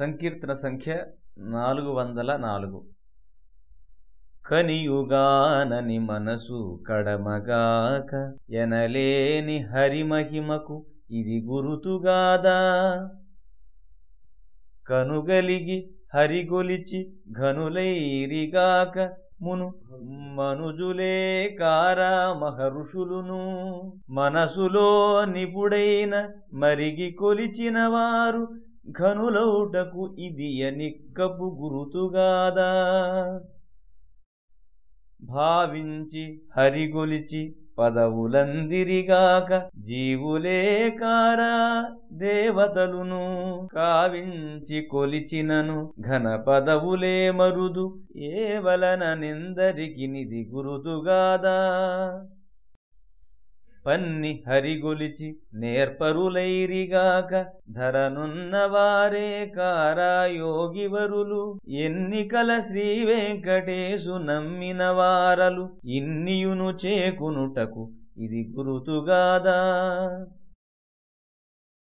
సంకీర్తన సంఖ్య నాలుగు వందల నాలుగు. కనియుగానని మనసు కడమగాక ఎనలేని హరిమహిమకు ఇది గురుతుగాదా? కనుగలిగి హరిగొలిచి ఘనులైరిగాక మును మనుజులే కారా మహర్షులును మనసులో నిపుడైన మరిగి కొలిచిన వారు ఘనులౌటకు ఇది ఎనిక్కపు గురుతుగాదా. భావించి హరిగొలిచి పదవులందిరిగాక జీవులే కారా దేవతలును. కావించి కొలిచినను ఘన పదవులే మరుదు ఏవలన నిందరికి నిధి గురుతుగాదా. పన్ని హరిగొలిచి నేర్పరులైరిగాక ధరనున్నవారే కారాయోగివరులు. ఎన్నికల శ్రీ వెంకటేశు నమ్మిన వారలు ఇన్నియును చేకునుటకు ఇది గురుతుగాదా?